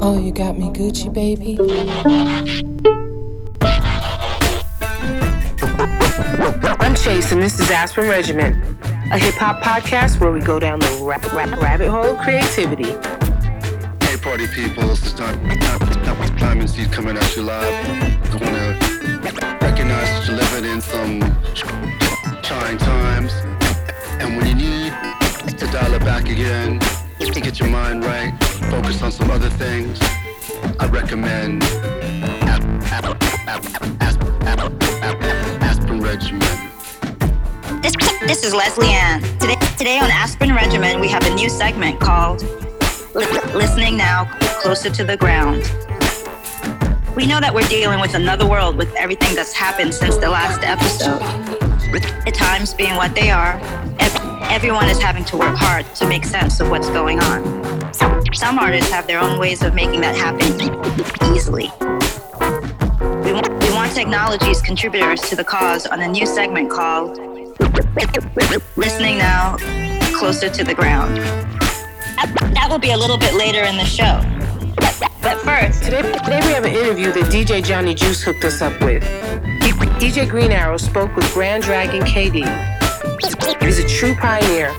Oh, you got me Gucci, baby. I'm Chase, and this is Aspirin Regimen, a hip hop podcast where we go down the ra- ra- rabbit hole of creativity. Hey, party people, it's time, time, time and Seed coming at you live. I want to recognize that you're living in some trying times. And when you need to dial it back again, to get your mind right, focus on some other things, I recommend Aspirin Regimen. This, this is Leslie Ann. Today, today on Aspirin Regimen, we have a new segment called Listening Now, Closer to the Ground. We know that we're dealing with another world with everything that's happened since the last episode. With the times being what they are, everyone is having to work hard to make sense of what's going on. Some, artists have their own ways of making that happen easily. We want, we want technology's contributors to the cause on a new segment called Listening Now, Closer to the Ground. That, that will be a little bit later in the show. But first, Today, today we have an interview that DJ Johnny Juice hooked us up with. DJ Green Arrow spoke with Grand Dragon KD. He's a true pioneer.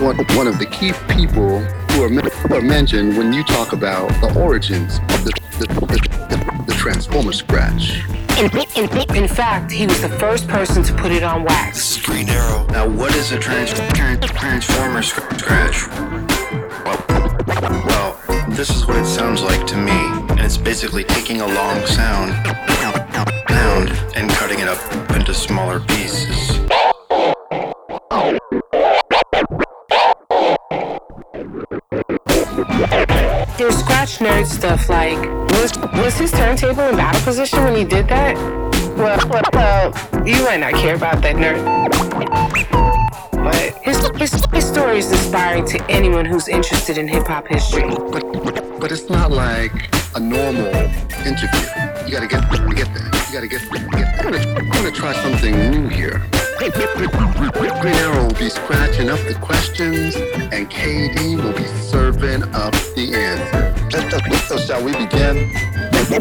one, one of the key people who are, who are mentioned when you talk about the origins of the, the, the, the Transformer scratch. In, in, in fact, he was the first person to put it on wax. This is Green Arrow. Now, what is a trans- trans- transformer scratch? Well, well, this is what it sounds like to me, and it's basically taking a long sound, sound, and cutting it up into smaller pieces. There's scratch nerd stuff like was was his turntable in battle position when he did that? Well, well, well you might not care about that nerd. But his, his, his story is inspiring to anyone who's interested in hip hop history. But, but, it's not like a normal interview. You gotta get, get that. You gotta get, get that. I'm gonna, gonna try something new here. Green Arrow will be scratching up the questions, and KD will be serving up the answers. So shall we begin?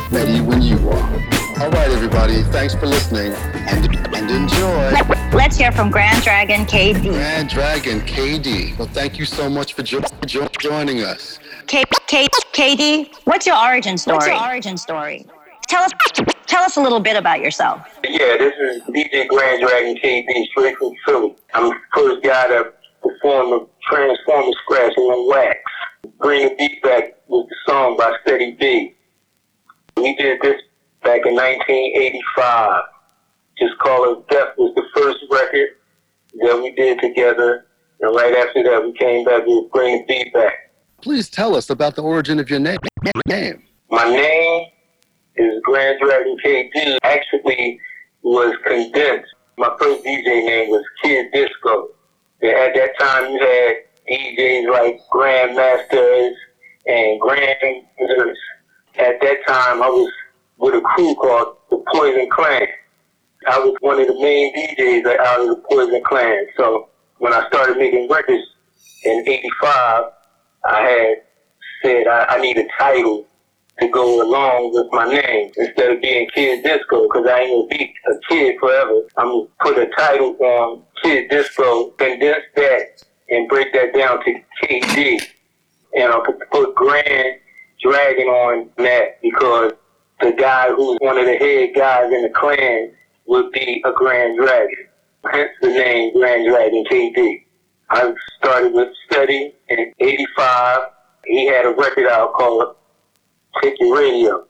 Ready when you are. All right, everybody. Thanks for listening, and, and enjoy. let's hear from Grand Dragon KD. Grand Dragon KD. Well, thank you so much for jo- jo- joining us. K- K- KD, what's your origin story? What's your origin story? Tell us, tell us a little bit about yourself. Yeah, this is DJ Grand Dragon KD, straight from Philly. I'm the first guy to perform the Transformer scratch on wax. Bring the Beat Back was the song by Steady B. We did this back in 1985. Just Call It Def was the first record that we did together. And right after that, we came back with Bring the Beat Back. Please tell us about the origin of your name. name. My name is Grand Dragon KD. Actually, was condensed. My first DJ name was Kid Disco. And at that time, you had DJs like Grandmasters and Grandmasters. At that time, I was with a crew called the Poison Clan. I was one of the main DJs out of the Poison Clan. So when I started making records in '85, I had said I, I need a title to go along with my name instead of being Kid Disco because I ain't gonna be a kid forever. I'm gonna put a title on Kid Disco, condense that, and break that down to KD. And I'll put, put Grand Dragon on that because the guy who's one of the head guys in the clan would be a Grand Dragon. Hence the name Grand Dragon KD. I started with Steady in 85. He had a record out called Your Radio.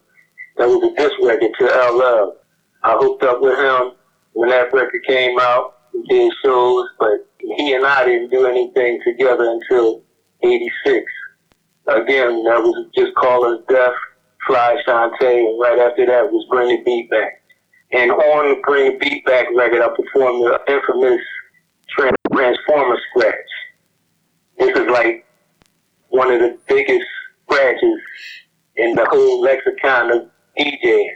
That was a diss record to LL. I hooked up with him when that record came out. We did shows, but he and I didn't do anything together until 86. Again, that was just Call Us Def, Fly Shantae, and right after that was Bring the Beat Back. And on the Bring the Beat Back record, I performed the infamous Transformer scratch. This is like one of the biggest scratches in the whole lexicon of DJing.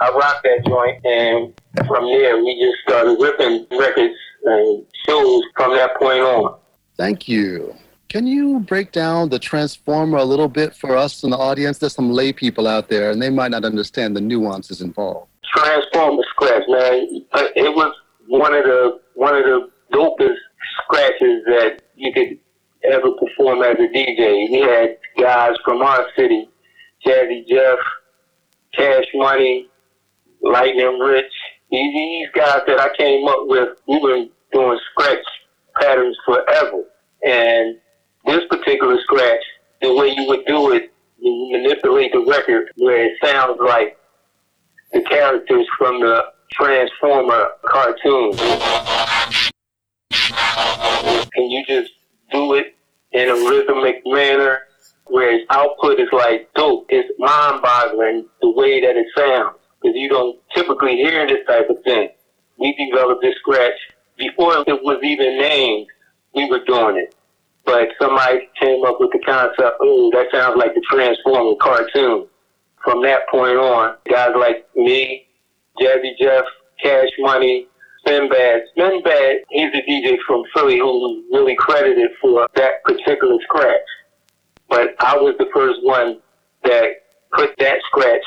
I rocked that joint, and from there we just started ripping records and shows from that point on. Thank you. Can you break down the transformer a little bit for us in the audience? There's some lay people out there, and they might not understand the nuances involved. Transformer scratch, man. Uh, It was one of the one of the dopest scratches that you could ever perform as a DJ. We had guys from our city, Jazzy Jeff, Cash Money, Lightning Rich. These, guys that I came up with, we were doing scratch patterns forever. And this particular scratch, the way you would do it, you manipulate the record where it sounds like the characters from the Transformer cartoon. And you just do it in a rhythmic manner where its output is like dope. It's mind boggling the way that it sounds because you don't typically hear this type of thing. We developed this scratch before it was even named. We were doing it. But somebody came up with the concept, oh, that sounds like the Transformer cartoon. From that point on, guys like me, Jazzy Jeff, Cash Money, Spinbad. Spinbad, he's a DJ from Philly who was really credited for that particular scratch. But I was the first one that put that scratch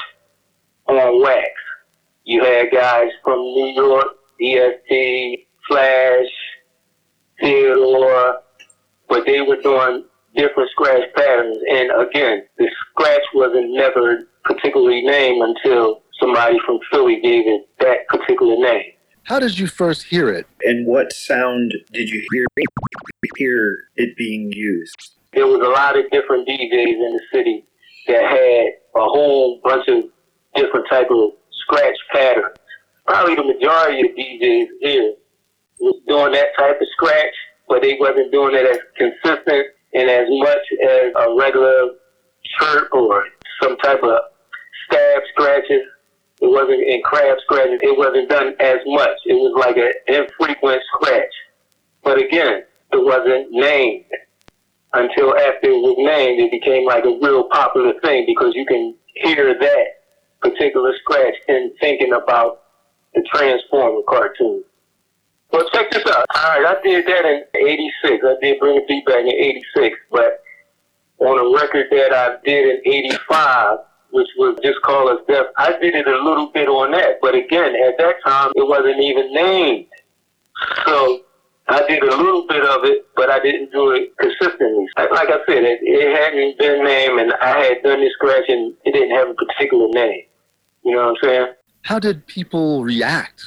on wax. You had guys from New York, EST, Flash, Theodore, but they were doing different scratch patterns. And again, the scratch wasn't never particularly named until somebody from Philly gave it that particular name. How did you first hear it? And what sound did you hear hear it being used? There was a lot of different DJs in the city that had a whole bunch of different type of scratch patterns. Probably the majority of DJs here was doing that type of scratch, but they wasn't doing it as consistent and as much as a regular shirt or some type of stab scratches. It wasn't in crab scratches. It wasn't done as much. It was like an infrequent scratch. But again, it wasn't named until after it was named. It became like a real popular thing because you can hear that particular scratch in thinking about the Transformer cartoon. Well, check this out. All right, I did that in '86. I did bring a beat back in '86, but on a record that I did in '85, which was just called as Def, I did it a little bit on that. But again, at that time, it wasn't even named. So I did a little bit of it, but I didn't do it consistently. Like I said, it, it hadn't been named, and I had done this scratch, and it didn't have a particular name. You know what I'm saying? How did people react?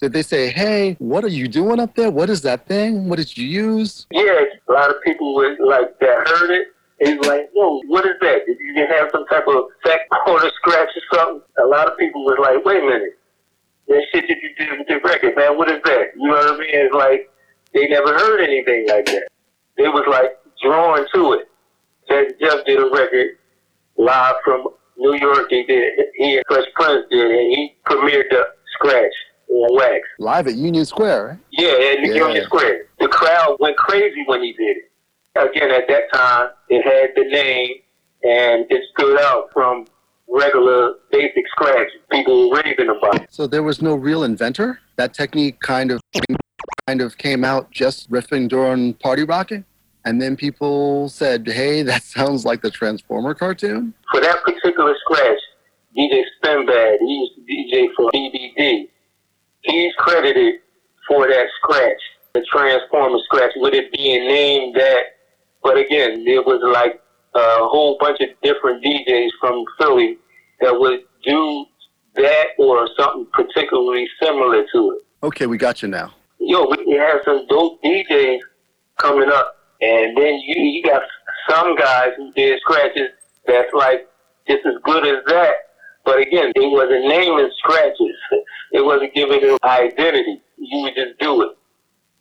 Did they say, hey, what are you doing up there? What is that thing? What did you use? Yeah, a lot of people was like that heard it. It's like, yo, what is that? Did you have some type of back corner scratch or something? A lot of people was like, wait a minute, that shit that you did with the record, man, what is that? You know what I mean? It's like they never heard anything like that. They was like drawn to it. Jazzy Jeff did a record live from New York. He did. He and Fresh Prince did, and he premiered the scratch on wax. Live at Union Square, right? Yeah, at Yeah. Union Square. The crowd went crazy when he did it. Again, at that time, it had the name and it stood out from regular basic scratch. People were raving about it. So there was no real inventor? That technique kind of kind of came out just riffing during party rocking? And then people said, hey, that sounds like the Transformer cartoon? For that particular scratch, DJ Spinbad, he used to DJ for BBD. He's credited for that scratch, the Transformer scratch, with it being named that. But again, it was like a whole bunch of different DJs from Philly that would do that or something particularly similar to it. Okay, we got you now. Yo, we have some dope DJs coming up, and then you you got some guys who did scratches that's like just as good as that. But again, it wasn't naming scratches. It wasn't giving them identity. You would just do it.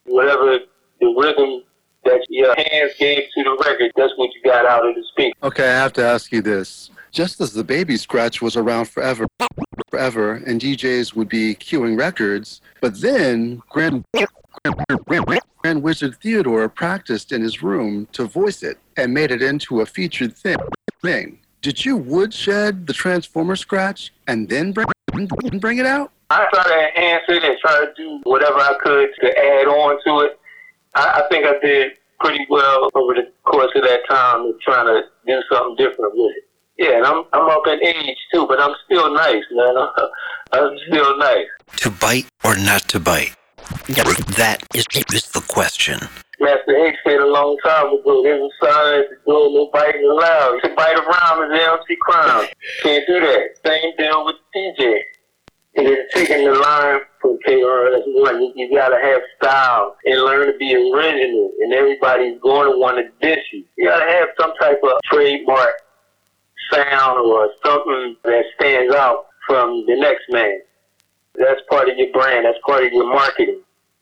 Whatever the rhythm that your hands gave to the record, that's what you got out of the speaker. Okay, I have to ask you this. Just as the baby scratch was around forever, forever, and DJs would be queuing records, but then Grand, Grand, Grand Wizard Theodore practiced in his room to voice it and made it into a featured thing. thing. Did you woodshed the Transformer scratch and then bring, bring it out? I try to enhance it and try to do whatever I could to add on to it. I, I think I did pretty well over the course of that time of trying to do something different with it. Yeah, and I'm I'm up in age too, but I'm still nice, man. I'm still nice. To bite or not to bite? That is, is the question. Master H said a long time ago, there's a sign to do no biting allowed. To bite around is MC crime. Can't do that. Same deal with DJ. And it's taking the line from KRS One. You, you gotta have style and learn to be original. And everybody's going to want to dish you. You gotta have some type of trademark sound or something that stands out from the next man. That's part of your brand. That's part of your marketing.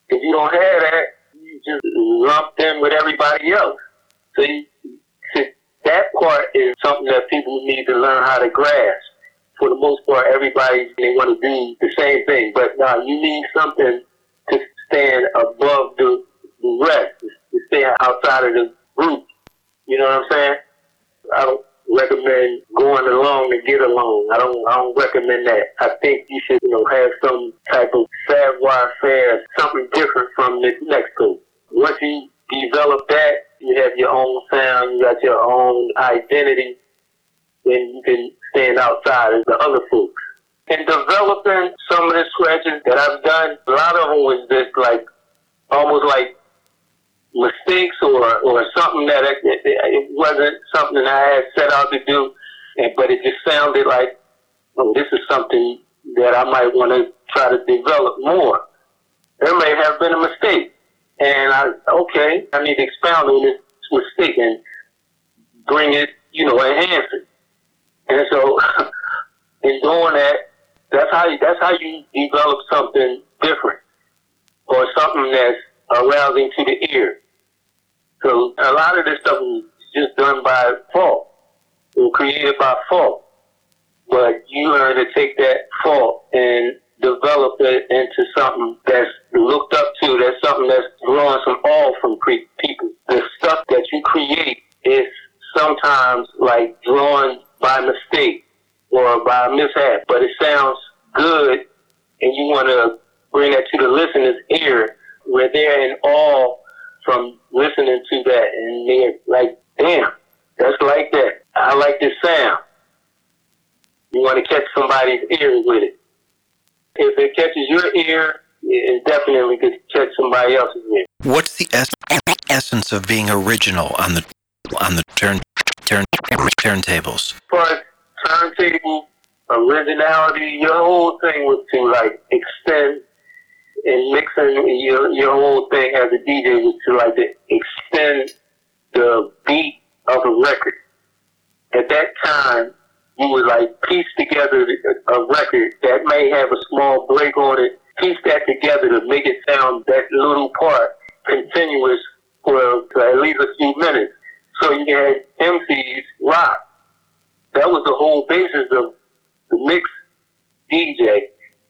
If you don't have that, you just lump them with everybody else. So you, that part is something that people need to learn how to grasp. For the most part, everybody they want to do the same thing, but now you need something to stand above the, the rest, to stay outside of the group. You know what I'm saying? I don't recommend going along to get along. I don't I don't recommend that. I think you should, you know, have some type of savoir faire, something different from the next group. Once you develop that, you have your own sound, you got your own identity, then you can stand outside as the other folks. In developing some of the scratches that I've done, a lot of them was just like almost like mistakes or or something that it, it, it wasn't something I had set out to do, and, but it just sounded like, oh, this is something that I might want to try to develop more. There may have been a mistake, and I okay, I need to expound on this mistake and bring it, you know, enhance it. And so, in doing that, that's how you, that's how you develop something different or something that's arousing to the ear. So a lot of this stuff was just done by fault or created by fault. But you learn to take that fault and develop it into something that's looked up to, that's something that's drawing some awe from people. The stuff that you create is sometimes like drawn by mistake or by mishap, but it sounds good and you want to bring that to the listener's ear where they're in awe from listening to that and they're like, damn, that's like that. I like this sound. You want to catch somebody's ear with it. If it catches your ear, it definitely could catch somebody else's ear. What's the es- original on the on the turn turn turntables? Far turntable originality, your whole thing was to like extend and mixing your your whole thing as a DJ was to like to extend the beat of a record. At that time, you would like piece together a record that may have a small break on it, piece that together to make it sound that little part continuous for, for at least a few minutes. So you had MCs rock. That was the whole basis of the mix DJ.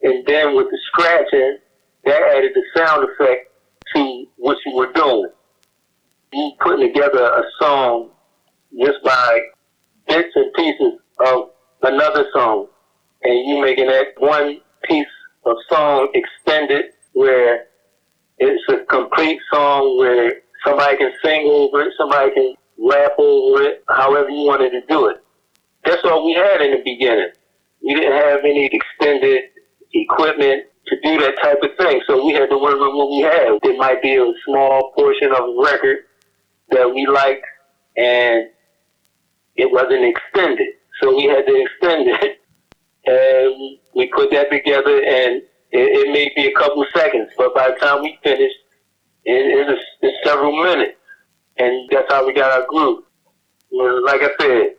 And then with the scratching, that added the sound effect to what you were doing. You putting together a song just by bits and pieces of another song, and you making that one piece of song extended where it's a complete song where somebody can sing over it, somebody can rap over it, however you wanted to do it. That's all we had in the beginning. We didn't have any extended equipment to do that type of thing. So we had to work with what we had. It might be a small portion of a record that we liked and it wasn't extended. So we had to extend it. And we put that together and it, it may be a couple of seconds, but by the time we finished, it, it it's several minutes. And that's how we got our groove. Like I said,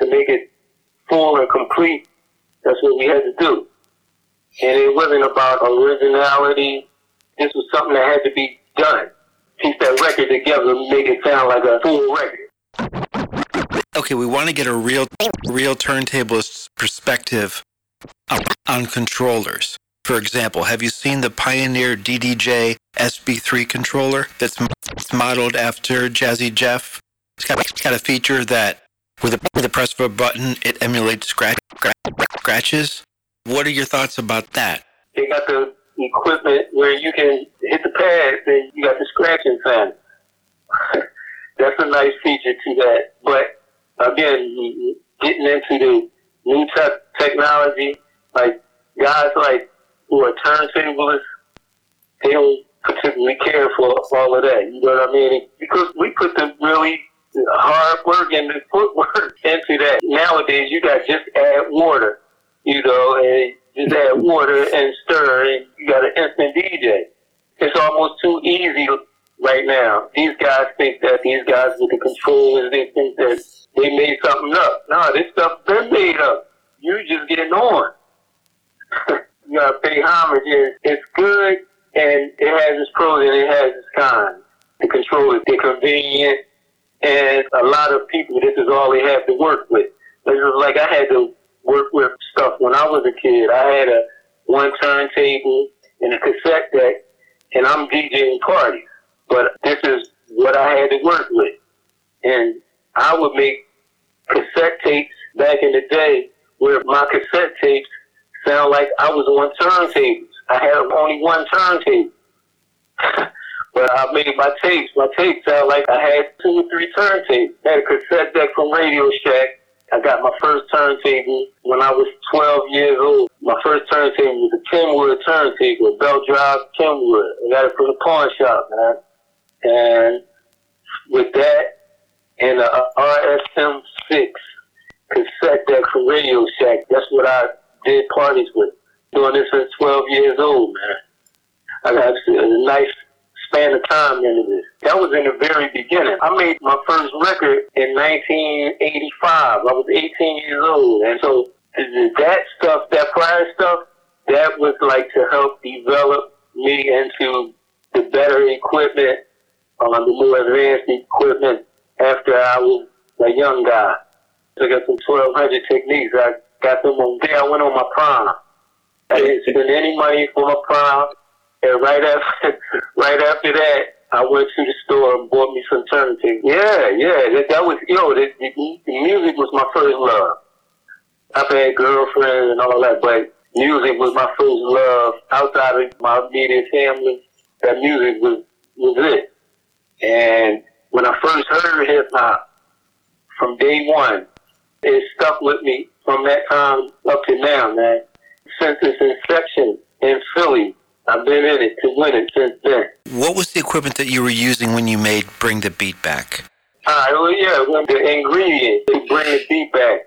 to make it full and complete, that's what we had to do and it wasn't about originality. This was something that had to be done. Piece that record together, make it sound like a full record. Okay, we want to get a real, real turntablist perspective on controllers. For example, have you seen the Pioneer DDJ SB3 controller that's modeled after Jazzy Jeff? It's got, it's got a feature that, with a, with a press of a button, it emulates scratch, scratches. What are your thoughts about that? They got the equipment where you can hit the pads and you got the scratching sound. that's a nice feature to that. But again, getting into the new te- technology, like guys like who are turntablists, they don't particularly care for all of that. You know what I mean? Because we put the really hard work and the footwork into that. Nowadays, you got just add water, you know, and just add water and stir, and you got an instant DJ. It's almost too easy right now. These guys think that these guys with the controllers, they think that they made something up. No, this stuff been made up. You just getting on. you gotta pay homage. It's, good and it has its pros and it has its cons. The controllers, they're convenient, and a lot of people, this is all they have to work with. This is like I had to work with stuff when I was a kid. I had a one turntable and a cassette deck, and I'm DJing parties. But this is what I had to work with. And I would make cassette tapes back in the day where my cassette tapes sound like I was on turntables. I had only one turntable. but I made my tapes. My tapes sound like I had two or three turntables. Had a cassette deck from Radio Shack. I got my first turntable when I was 12 years old. My first turntable was a Kenwood turntable, a belt drive Kenwood. I got it from the pawn shop, man. And with that and a RSM6 cassette deck from Radio Shack, that's what I did parties with. Doing this since 12 years old, man. I got a nice span of time into this. That was in the very beginning. I made my first record in 1985. I was 18 years old. And so that stuff, that prior stuff, that was like to help develop me into the better equipment, um, the more advanced equipment after I was a young guy. I got some 1200 Technics. I got them on there. I went on my prime. I didn't spend any money for my prime. And right after, right after that, I went to the store and bought me some turntables. Yeah, yeah, that, that was, you know, the, the, the music was my first love. I've had girlfriends and all that, but music was my first love outside of my immediate family. That music was, was it. And when I first heard hip hop from day one, it stuck with me from that time up to now, man. Since its inception in Philly, I've been in it to win it since then. What was the equipment that you were using when you made Bring the Beat Back? Right, well, yeah, well, the ingredients to bring the beat back.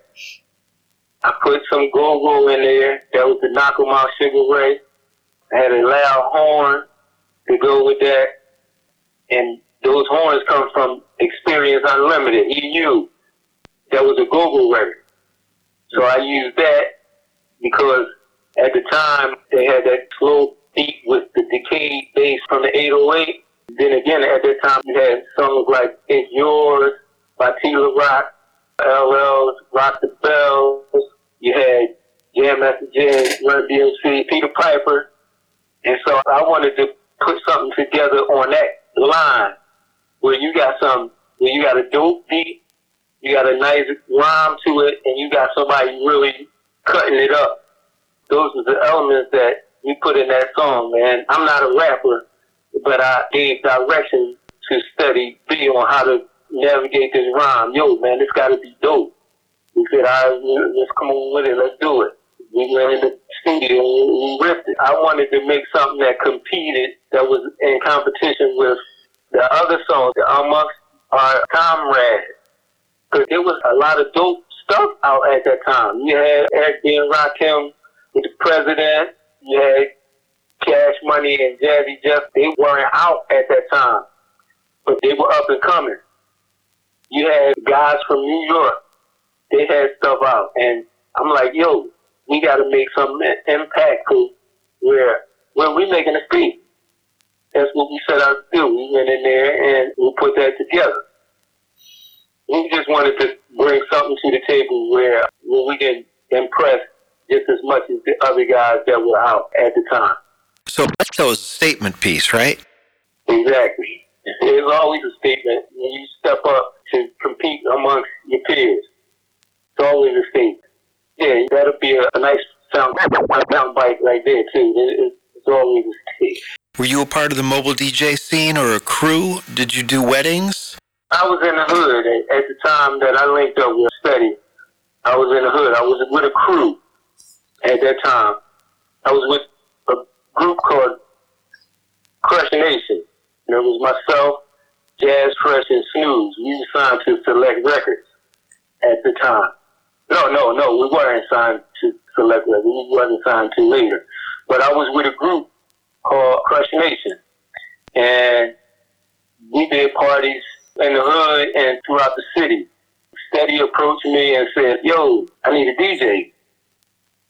I put some go-go in there. That was the knock 'em out Sugar Ray. I had a loud horn to go with that. And those horns come from Experience Unlimited, EU. That was a go-go record. So I used that because at the time they had that slow beat with the decayed bass from the 808. Then again, at that time you had songs like It's Yours by T La Rock, LL's Rock the Bells. You had Jam Master Jay, Run DMC, Peter Piper. And so I wanted to put something together on that line where you got some, where you got a dope beat, you got a nice rhyme to it, and you got somebody really cutting it up. Those are the elements that we put in that song, man. I'm not a rapper, but I gave direction to Steady B on how to navigate this rhyme. Yo, man, this got to be dope. We said, all right, let's come on with it. Let's do it. We went in the studio and we ripped it. I wanted to make something that competed, that was in competition with the other songs amongst our comrades. Because there was a lot of dope stuff out at that time. You had Eric B. and Rakim with the president. You had Cash Money and Jazzy Jeff. They weren't out at that time, but they were up and coming. You had guys from New York. They had stuff out, and I'm like, yo, we got to make something impactful where when we making a speech. That's what we set out to do. We went in there and we put that together. We just wanted to bring something to the table where, we can impress just as much the other guys that were out at the time. So that was a statement piece, right? Exactly. It's always a statement when you step up to compete amongst your peers. It's always a statement. Yeah, that'll be a, a nice sound, sound bite right there too. It, it, it's always a statement. Were you a part of the mobile DJ scene or a crew? Did you do weddings? I was in the hood at, at the time that I linked up with Steady. I was in the hood. I was with a crew at that time. I was with a group called Crush Nation. And it was myself, Jazz Fresh, and Snooze. We were signed to Select Records at the time. No, no, no, we weren't signed to Select Records. We wasn't signed to later. But I was with a group called Crush Nation. And we did parties in the hood and throughout the city. Steady approached me and said, yo, I need a DJ.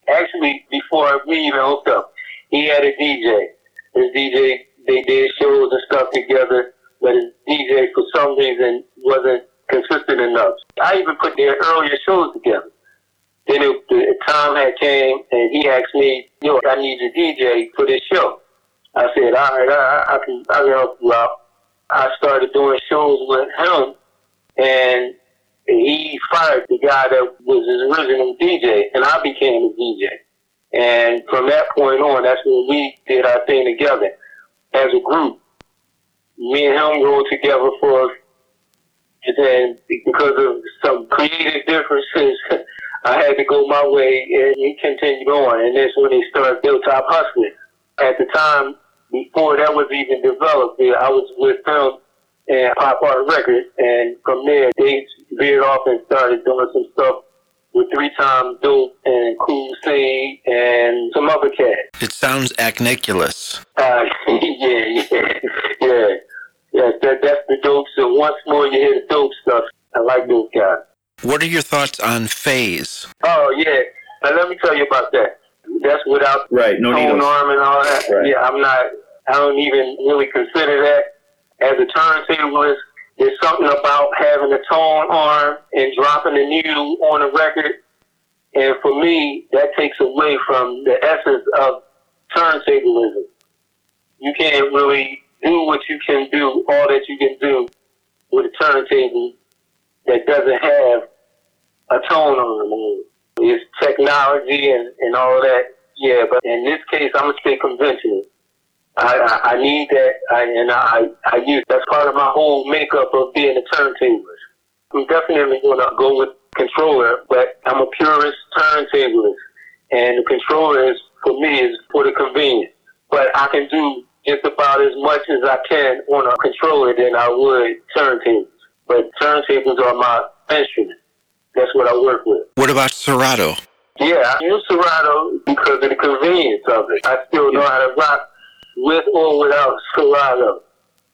Actually, before we even hooked up, he had a DJ. His DJ, they did shows and stuff together, but his DJ, for some reason, wasn't consistent enough. I even put their earlier shows together. Then it, the time had came, and he asked me, yo, I need a DJ for this show. I said, all right, I, I can, I can help you out. I started doing shows with him, and he fired the guy that was his original DJ, and I became a DJ. And from that point on, that's when we did our thing together as a group. Me and him rode together for, and then because of some creative differences, I had to go my way, and he continued on. And that's when he started Hilltop Hustlers. At the time, before that was even developed, I was with him and Pop Art Records, and from there they veered off and started doing some stuff with Three Times Dope and Crusade and some other cats. It sounds acniculous. Uh, yeah, yeah, yeah. Yeah, that, that's the dope. So once more you hear the dope stuff. I like those guys. What are your thoughts on phase? Oh, yeah. Now let me tell you about that. That's without Right, no tone needles. arm and all that. Right. Yeah, I'm not, I don't even really consider that as a turntablist. There's something about having a tone arm and dropping the needle on a record. And for me, that takes away from the essence of turntablism. You can't really do what you can do, all that you can do with a turntable that doesn't have a tone on it. It's technology and, and all that. Yeah, but in this case, I'm gonna stay conventional. I, I, I need that, I, and I, I use that's part of my whole makeup of being a turntablist. I'm definitely gonna go with controller, but I'm a purist turntablist, and the controller is for me is for the convenience. But I can do just about as much as I can on a controller than I would turntables. But turntables are my instrument. That's what I work with. What about Serato? Yeah, I use Serato because of the convenience of it. I still know how to rock with or without Serato.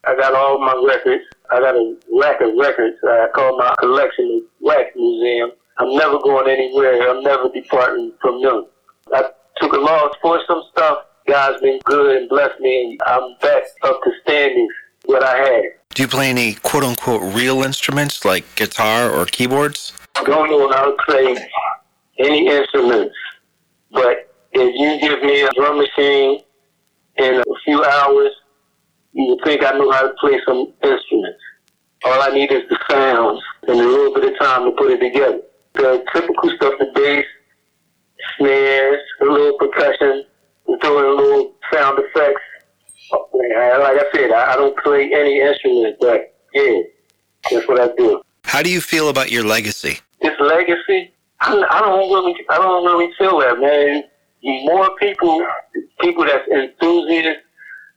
I got all my records. I got a rack of records. I call my collection the Wax Museum. I'm never going anywhere. I'm never departing from them. I took a loss for some stuff. God's been good and blessed me, and I'm back up to standing what I had. Do you play any quote unquote real instruments like guitar or keyboards? don't know how to play any instruments, but if you give me a drum machine in a few hours, you would think I know how to play some instruments. All I need is the sounds and a little bit of time to put it together. The typical stuff, the bass, snares, a little percussion, and throw a little sound effects. Uh, like I said, I don't play any instrument, but yeah, that's what I do How do you feel about your legacy? this legacy, I, I don't really, I don't really feel that, man. More people, people that's enthusiasts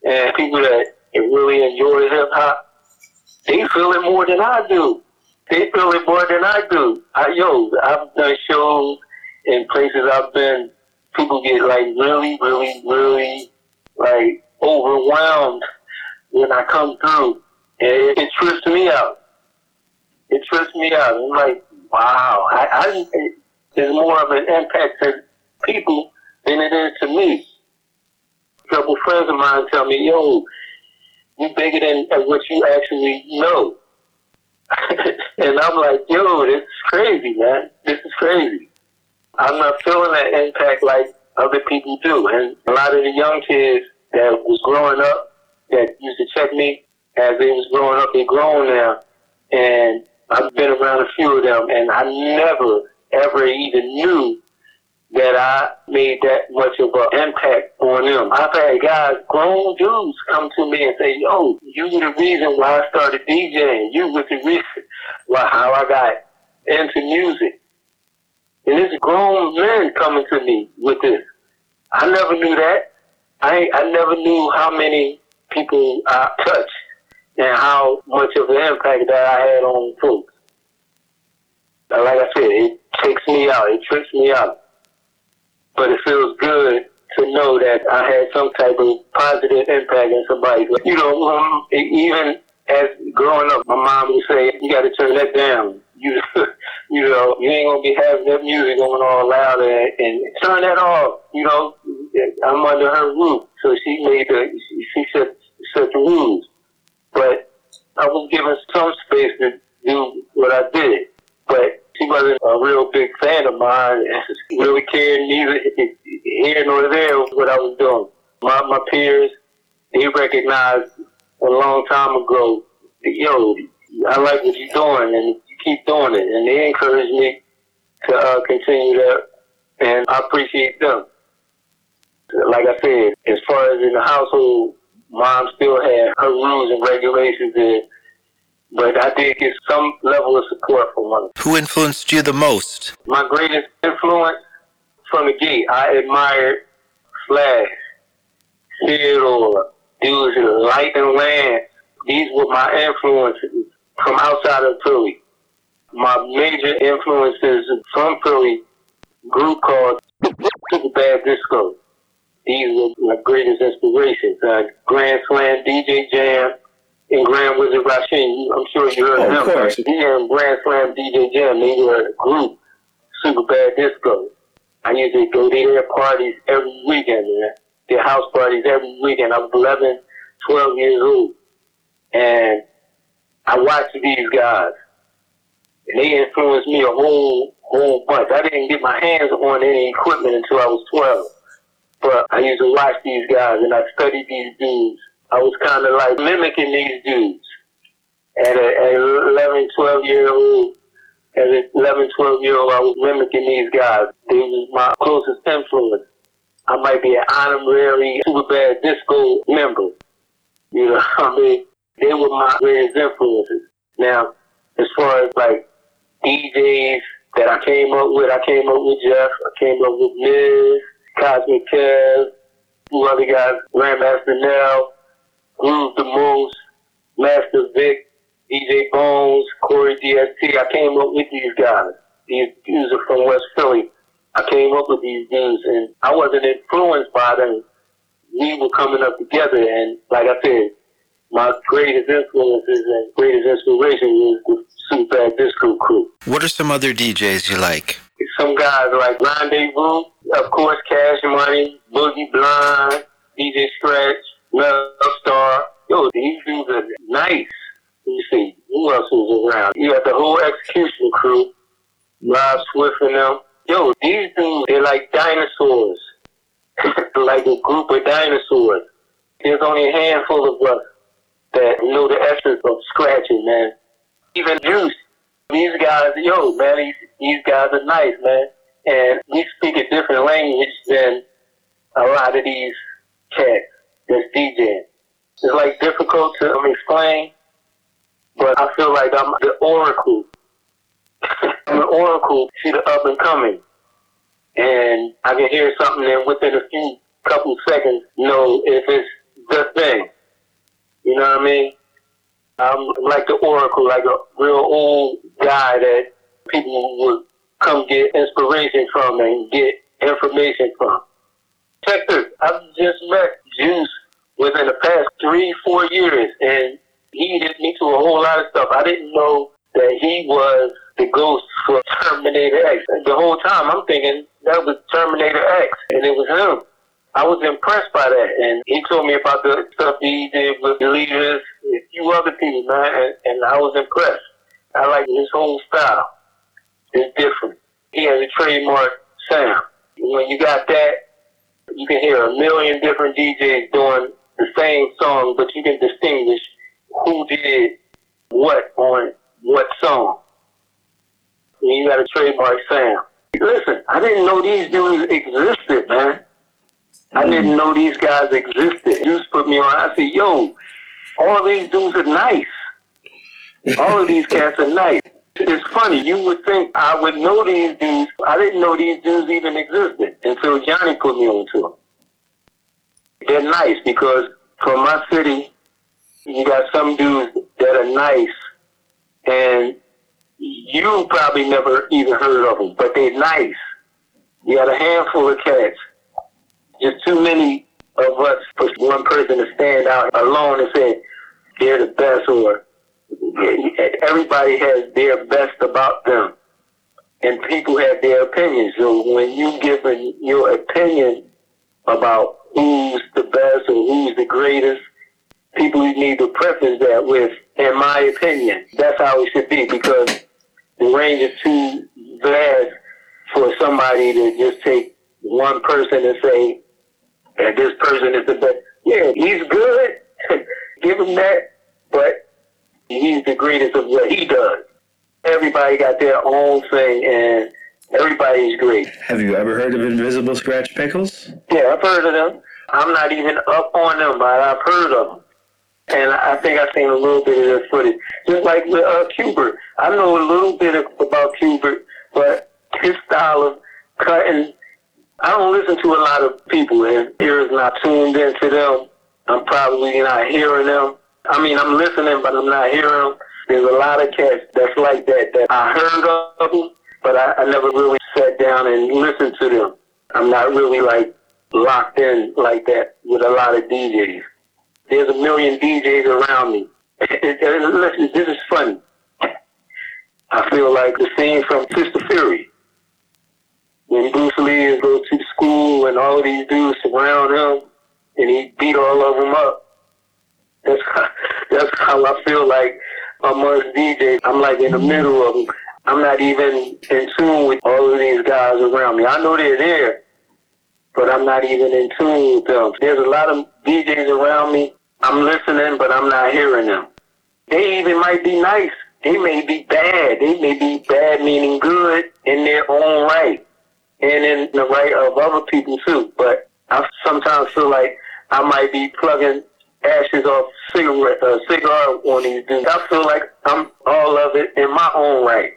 and people that really enjoy hip hop, they feel it more than I do. They feel it more than I do. I, yo, I've done shows in places I've been. People get like really, really, really like overwhelmed when I come through, and it, it trips me out. It trips me out. I'm like, wow, I, I it, there's more of an impact to people than it is to me. A couple friends of mine tell me, yo, you bigger than uh, what you actually know. and I'm like, yo, this is crazy, man. This is crazy. I'm not feeling that impact like other people do. And a lot of the young kids that was growing up, that used to check me as they was growing up, they're grown now. And I've been around a few of them, and I never, ever even knew that I made that much of an impact on them. I've had guys, grown dudes, come to me and say, "Yo, you were the reason why I started DJing. You were the reason why how I got into music." And this grown men coming to me with this. I never knew that. I I never knew how many people I touched and how much of an impact that I had on folks. Like I said, it takes me out. It trips me out. But it feels good to know that I had some type of positive impact in somebody's life. You know, um, even as growing up, my mom would say, "You got to turn that down." You, you know, you ain't gonna be having that music going all loud and, and turn that off. You know, I'm under her roof, so she made the she set set the rules. But I was given some space to do what I did. But she wasn't a real big fan of mine and really cared neither here nor there what I was doing. My my peers, they recognized a long time ago, yo, I like what you're doing and you keep doing it. And they encouraged me to uh, continue that and I appreciate them. Like I said, as far as in the household, mom still had her rules and and but I did get some level of support from her. Who influenced you the most? My greatest influence from the gate, I admired Flash, Theodore, dudes Light and Lance. These were my influences from outside of Philly. My major influences from Philly, group called Super Bad Disco. These were my greatest inspirations. Uh, Grand Slam, DJ Jam, and Grand Wizard Rasheen. I'm sure you heard Oh, of of him. course. He and Grand Slam, DJ Jam, they were a group, Super Bad Disco. I used to go to their parties every weekend, man. Their house parties every weekend. I was 11, 12 years old. And I watched these guys. And they influenced me a whole, whole bunch. I didn't get my hands on any equipment until I was 12. But I used to watch these guys and I studied these dudes. I was kind of like mimicking these dudes. At, a, at 11, 12 year old, as an 11, 12 year old, I was mimicking these guys. They was my closest influence. I might be an honorary super bad disco member. You know what I mean? They were my greatest influences. Now, as far as like DJs that I came up with, I came up with Jeff, I came up with Miz, Cosmic Kev, two other guys, Grandmaster Nell, Groove the Moose, Master Vic, DJ Bones, Corey DST. I came up with these guys. These dudes are from West Philly. I came up with these dudes and I wasn't influenced by them. We were coming up together and like I said, my greatest influences and greatest inspiration is the Super Disco crew. What are some other DJs you like? Some guys like Rendezvous, of course, Cash Money, Boogie Blind, DJ Scratch, Love Star. Yo, these dudes are nice. Me see, who else was around? You got the whole execution crew, Rob Swift and them. Yo, these dudes, they're like dinosaurs. like a group of dinosaurs. There's only a handful of us that know the essence of scratching, man. Even Juice, these guys, yo, man, these, these guys are nice, man. And we speak a different language than a lot of these cats that's DJing. It's like difficult to um, explain, but I feel like I'm the oracle. I'm the oracle to the up and coming. And I can hear something and within a few couple seconds know if it's the thing. You know what I mean? I'm like the oracle, like a real old guy that people would come get inspiration from and get information from. Check this. I've just met Juice within the past three, four years, and he hit me to a whole lot of stuff. I didn't know that he was the ghost for Terminator X. The whole time I'm thinking that was Terminator X, and it was him. I was impressed by that, and he told me about the stuff he did with the leaders, a few other people, man, and, and I was impressed. I like his whole style. It's different. He has a trademark sound. When you got that, you can hear a million different DJs doing the same song, but you can distinguish who did what on what song. And you got a trademark sound. Listen, I didn't know these dudes existed, man. I mm. didn't know these guys existed. Juice put me on. I said, yo, all these dudes are nice. All of these cats are nice. It's funny. You would think I would know these dudes. I didn't know these dudes even existed until Johnny put me on to them. They're nice because from my city, you got some dudes that are nice, and you probably never even heard of them, but they're nice. You got a handful of cats. Just too many of us for one person to stand out alone and say they're the best, or everybody has their best about them, and people have their opinions. So when you give your opinion about who's the best or who's the greatest, people need to preface that with, in my opinion. That's how it should be because the range is too vast for somebody to just take one person and say that this person is the best. Yeah, he's good. Give him that. But he's the greatest of what he does. Everybody got their own thing and everybody's great. Have you ever heard of Invisibl Skratch Piklz? Yeah, I've heard of them. I'm not even up on them, but I've heard of them. And I think I've seen a little bit of their footage. Just like with uh, Qbert. I know a little bit about Qbert, but his style of cutting, I don't listen to a lot of people, and ears not tuned into them. I'm probably not hearing them. I mean, I'm listening, but I'm not hearing them. There's a lot of cats that's like that, that I heard of them, but I, I never really sat down and listened to them. I'm not really like locked in like that with a lot of DJs. There's a million DJs around me. Listen, this is funny. I feel like the scene from Fist of Fury. When Bruce Lee goes to school and all of these dudes surround him and he beat all of them up. That's that's how I feel like amongst DJs. I'm like in the mm-hmm. middle of them. I'm not even in tune with all of these guys around me. I know they're there, but I'm not even in tune with them. There's a lot of DJs around me. I'm listening, but I'm not hearing them. They even might be nice. They may be bad. They may be bad meaning good in their own right and in the right of other people too. But I sometimes feel like I might be plugging ashes off cigarette, uh, cigar on these dudes. I feel like I'm all of it in my own right.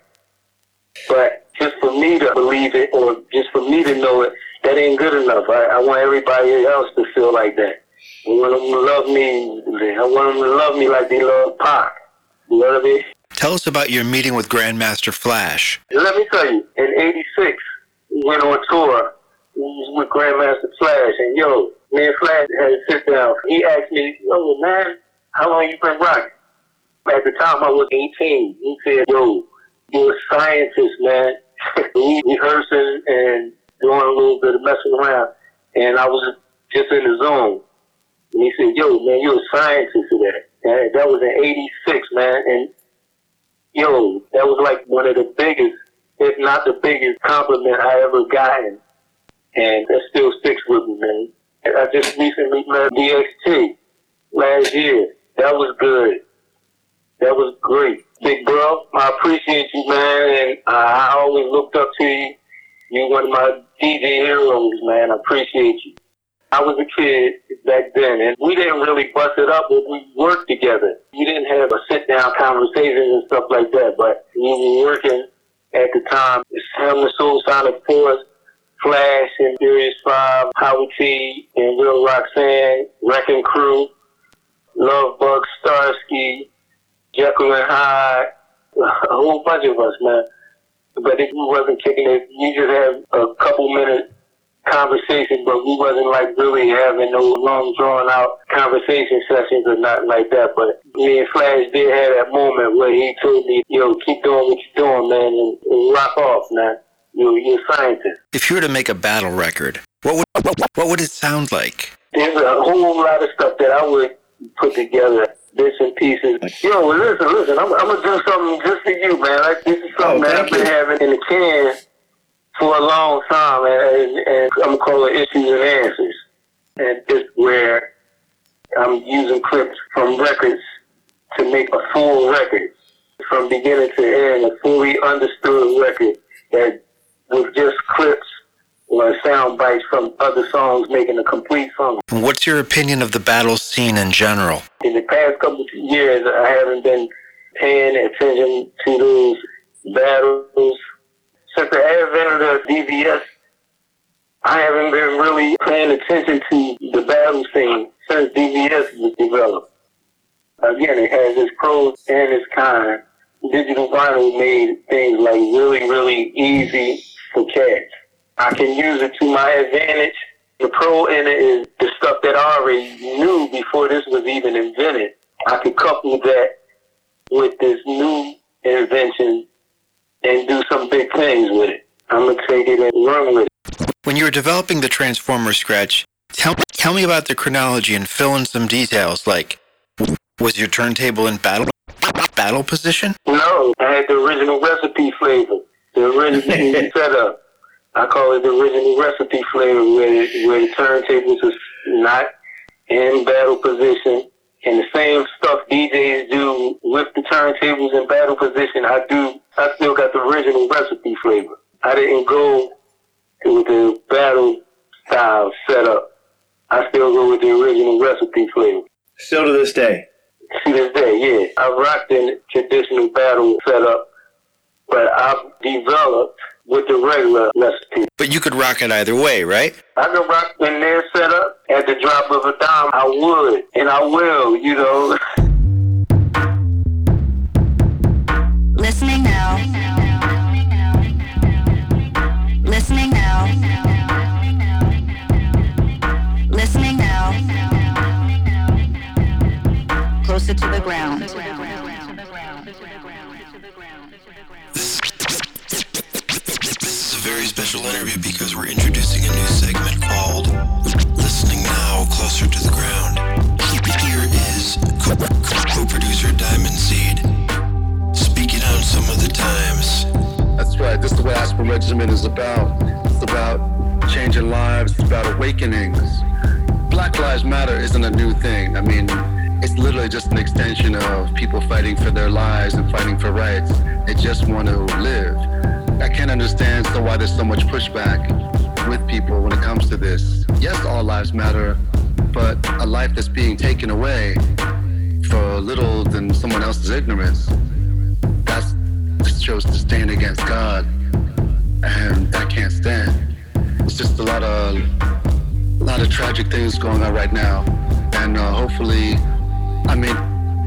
But just for me to believe it or just for me to know it, that ain't good enough. I, I want everybody else to feel like that. I want them to love me. I want them to love me like they love Pac. You know what I mean? Tell us about your meeting with Grandmaster Flash. Let me tell you, in '86, we went on tour with Grandmaster Flash, and yo, me and Flash had to sit down. He asked me, yo, man, how long you been rocking? At the time, I was 18. He said, yo, you're a scientist, man. we rehearsing and doing a little bit of messing around, and I was just in the zone. And he said, yo, man, you're a scientist that. And that was in 86, man. And, yo, that was like one of the biggest, if not the biggest compliment I ever gotten. And that still sticks with me, man. I just recently met DXT last year. That was good. That was great. Big bro, I appreciate you, man, and I always looked up to you. You're one of my DJ heroes, man. I appreciate you. I was a kid back then, and we didn't really bust it up, but we worked together. You didn't have a sit-down conversation and stuff like that, but we were working at the time. It's him, the Soulsonic Force, Flash and Furious 5, Howard T, and Real Roxanne, Wrecking Crew, Love Bug, Starski, Jekyll and Hyde, a whole bunch of us, man. But if we wasn't kicking it, you just have a couple minute conversation, but we wasn't like really having no long drawn out conversation sessions or nothing like that. But me and Flash did have that moment where he told me, yo, keep doing what you're doing, man, and, and rock off, man. You, scientist. If you were to make a battle record, what would what would it sound like? There's a whole lot of stuff that I would put together, bits and pieces. Yo, listen, listen, I'm, I'm gonna do something just for you, man. Like this is something Oh, that I've been you. having in the can for a long time, and, and I'm gonna call it issues and answers. And this where I'm using clips from records to make a full record, from beginning to end, a fully understood record that with just clips or sound bites from other songs making a complete song. What's your opinion of the battle scene in general? In the past couple of years, I haven't been paying attention to those battles. Since the advent of the DVS, I haven't been really paying attention to the battle scene since DVS was developed. Again, it has its pros and its cons. Digital vinyl made things like really, really easy for cats. I can use it to my advantage. The pro in it is the stuff that I already knew before this was even invented. I can couple that with this new invention and do some big things with it. I'm gonna take it and run with it. When you were developing the Transformer scratch, tell, tell me about the chronology and fill in some details like was your turntable in battle battle position? No, I had the original recipe flavor, the original setup. I call it the original recipe flavor where, where the turntables is not in battle position. And the same stuff DJs do with the turntables in battle position, I do, I still got the original recipe flavor. I didn't go with the battle style setup. I still go with the original recipe flavor. Still to this day. To this day, yeah. I rocked in traditional battle setup, but I've developed with the regular recipe. But you could rock it either way, right? I could rock in their setup at the drop of a dime. I would, and I will, you know. Listening now. Listening now. Listening now. Closer to the ground. This is a very special interview because we're introducing a new segment called Listening Now Closer to the Ground. Here is co- co-producer Diamond Seed speaking on some of the times. That's right. This is what Aspirin Regimen is about. It's about changing lives. It's about awakenings. Black Lives Matter isn't a new thing. I mean, it's literally just an extension of people fighting for their lives and fighting for rights. They just want to live. I can't understand so why there's so much pushback with people when it comes to this. Yes, all lives matter, but a life that's being taken away for little than someone else's ignorance, that's just shows to stand against God, and that can't stand. It's just a lot of, a lot of tragic things going on right now, and uh, hopefully, I mean,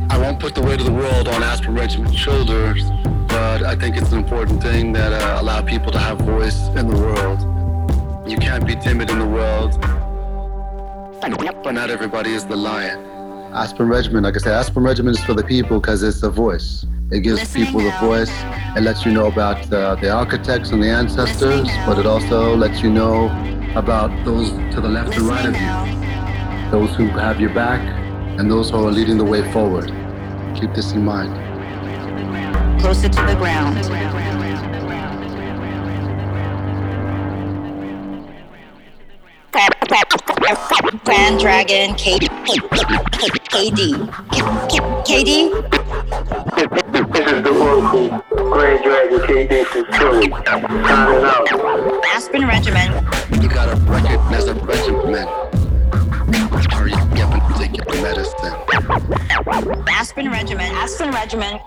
I won't put the weight of the world on Aspirin Regimen's shoulders, but I think it's an important thing that uh, allow people to have voice in the world. You can't be timid in the world, but not everybody is the lion. Aspirin Regimen, like I said, Aspirin Regimen is for the people because it's the voice. It gives Listening people the voice. It lets you know about uh, the architects and the ancestors, Listening but it also lets you know about those to the left and right Listening of you, those who have your back, and those who are leading the way forward. Keep this in mind. Closer to the ground. Grand Dragon K- K- KD. KD? This is the Oracle Grand Dragon KD from Philly. Signing out. Aspirin Regimen. You gotta recognize a regiment. Medicine. Aspirin Regimen. Aspirin Regimen.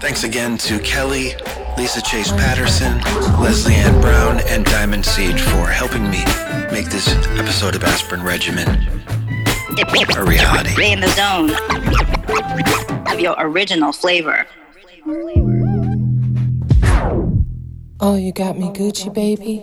Thanks again to Kelly, Lisa Chase Patterson, Leslie Ann Brown, and Diamond Siege for helping me make this episode of Aspirin Regimen a reality. Stay in the zone of your original flavor. Oh, you got me Gucci, baby?